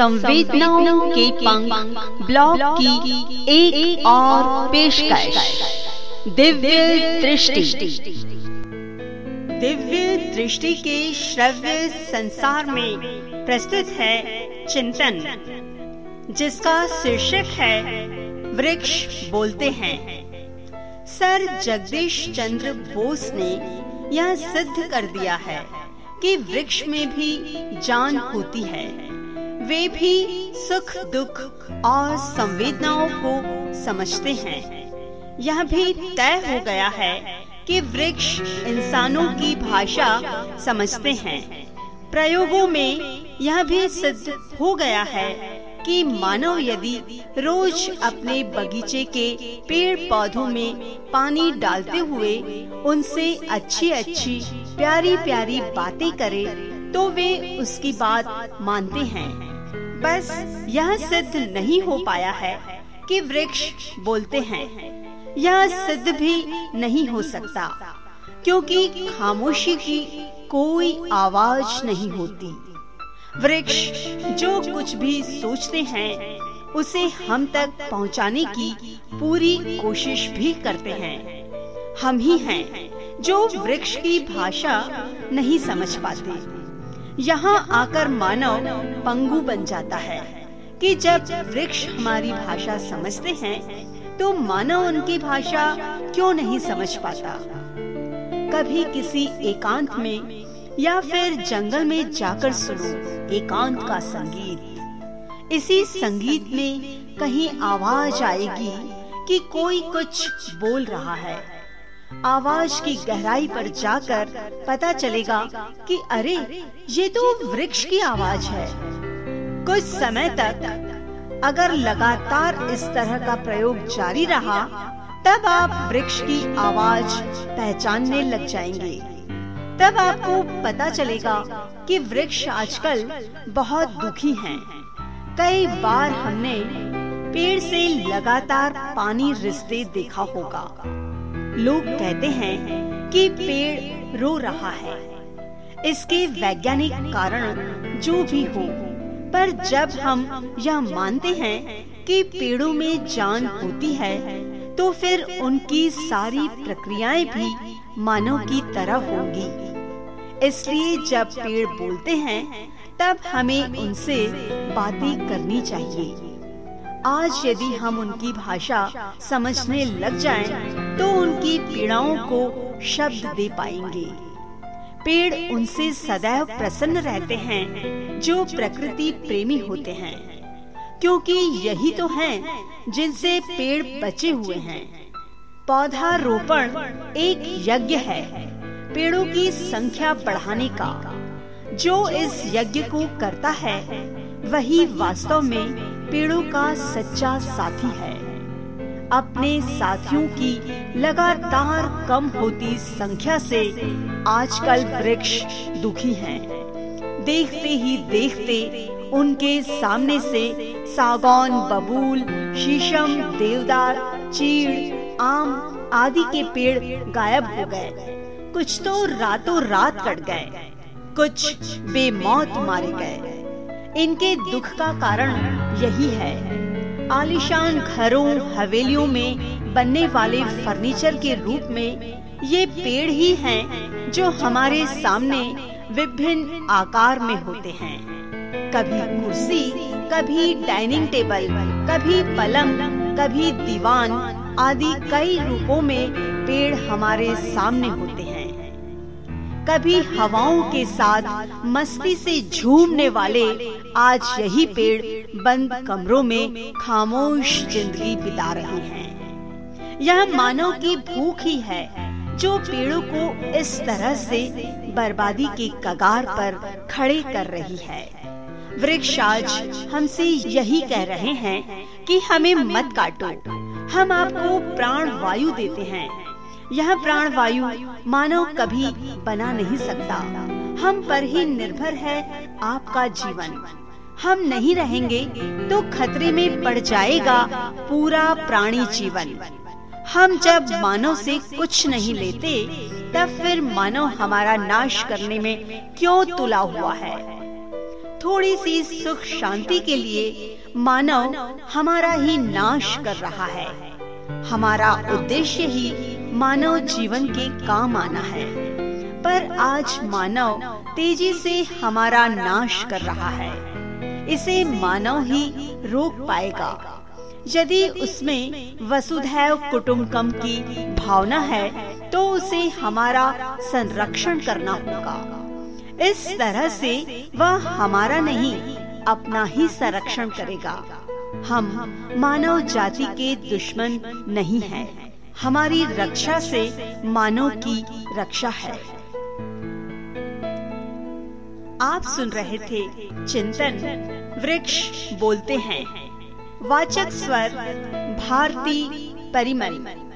संवेदनाओं के पंख ब्लॉग की एक, एक और पेशकश। दिव्य दृष्टि। दिव्य दृष्टि के श्रव्य संसार में प्रस्तुत है चिंतन जिसका शीर्षक है वृक्ष बोलते हैं। सर जगदीश चंद्र बोस ने यह सिद्ध कर दिया है कि वृक्ष में भी जान होती है। वे भी सुख, दुख और संवेदनाओं को समझते हैं। यह भी तय हो गया है कि वृक्ष इंसानों की भाषा समझते हैं। प्रयोगों में यह भी सिद्ध हो गया है कि मानव यदि रोज अपने बगीचे के पेड़ पौधों में पानी डालते हुए उनसे अच्छी अच्छी प्यारी प्यारी बातें करे तो वे उसकी बात मानते हैं। बस यह सिद्ध नहीं हो पाया है कि वृक्ष बोलते हैं। यह सिद्ध भी नहीं हो सकता, क्योंकि खामोशी की कोई आवाज़ नहीं होती। वृक्ष जो कुछ भी सोचते हैं, उसे हम तक पहुँचाने की पूरी कोशिश भी करते हैं। हम ही हैं जो वृक्ष की भाषा नहीं समझ पाते। यहाँ आकर मानव पंगु बन जाता है कि जब वृक्ष हमारी भाषा समझते हैं तो मानव उनकी भाषा क्यों नहीं समझ पाता? कभी किसी एकांत में या फिर जंगल में जाकर सुनो एकांत का संगीत। इसी संगीत में कहीं आवाज़ आएगी कि कोई कुछ बोल रहा है। आवाज़ की गहराई पर जाकर पता चलेगा कि अरे, ये तो वृक्ष की आवाज़ है। कुछ समय तक अगर लगातार इस तरह का प्रयोग जारी रहा, तब आप वृक्ष की आवाज़ पहचानने लग जाएँगे। तब आपको पता चलेगा कि वृक्ष आजकल बहुत दुखी हैं। कई बार हमने पेड़ से लगातार पानी रिश्ते देखा होगा। लोग कहते हैं कि पेड़ रो रहा है। इसके वैज्ञानिक कारण जो भी हो, पर जब हम यह मानते हैं कि पेड़ों में जान होती है तो फिर उनकी सारी प्रक्रियाएँ भी मानव की तरह होंगी। इसलिए जब पेड़ बोलते हैं, तब हमें उनसे बातें करनी चाहिए। आज यदि हम उनकी भाषा समझने लग जाएँ, तो उनकी पीड़ाओं को शब्द दे पाएँगे। पेड़ उनसे सदैव प्रसन्न रहते हैं जो प्रकृति प्रेमी होते हैं। क्योंकि यही तो हैं जिनसे पेड़ बचे हुए हैं। पौधा रोपण एक यज्ञ है पेड़ों की संख्या बढ़ाने का। जो इस यज्ञ को करता है वही वास्तव में पेड़ों का सच्चा साथी है। अपने साथियों की लगातार कम होती संख्या से आजकल वृक्ष दुखी हैं। देखते ही देखते उनके सामने से सागौन, बबूल, शीशम, देवदार, चीड़, आम आदि के पेड़ गायब हो गए। कुछ तो रातों रात कट गए, कुछ बेमौत मारे गए। इनके दुख का कारण यही है। आलिशान घरों, हवेलियों में बनने वाले फर्नीचर के रूप में ये पेड़ ही हैं जो हमारे सामने विभिन्न आकार में होते हैं। कभी कुर्सी, कभी डाइनिंग टेबल, कभी पलंग, कभी दीवान आदि कई रूपों में पेड़ हमारे सामने होते हैं। कभी हवाओं के साथ मस्ती से झूमने वाले आज यही पेड़ बंद कमरों में खामोश ज़िंदगी बिता रहे हैं। यह मानव की भूख ही है, जो पेड़ों को इस तरह से बर्बादी के कगार पर खड़े कर रही है। वृक्ष आज हमसे यही कह रहे हैं कि हमें मत काटो। हम आपको प्राण वायु देते हैं। यह प्राण वायु मानव कभी बना नहीं सकता। हम पर ही निर्भर है आपका जीवन। हम नहीं रहेंगे तो खतरे में पड़ जाएगा पूरा प्राणी जीवन। हम जब मानव से कुछ नहीं लेते, तब फिर मानव हमारा नाश करने में क्यों तुला हुआ है? थोड़ी सी सुख शांति के लिए मानव हमारा ही नाश कर रहा है। हमारा उद्देश्य ही मानव जीवन के काम आना है। पर आज मानव तेज़ी से हमारा नाश कर रहा है। इसे मानव ही रोक पाएगा। यदि उसमें वसुधैव कुटुम्बकम की भावना है तो उसे हमारा संरक्षण करना होगा। इस तरह से वह हमारा नहीं, अपना ही संरक्षण करेगा। हम मानव जाति के दुश्मन नहीं हैं। हमारी रक्षा से मानव की रक्षा है। आप सुन रहे थे चिंतन। वृक्ष बोलते हैं। वाचक स्वर भारती परिमल।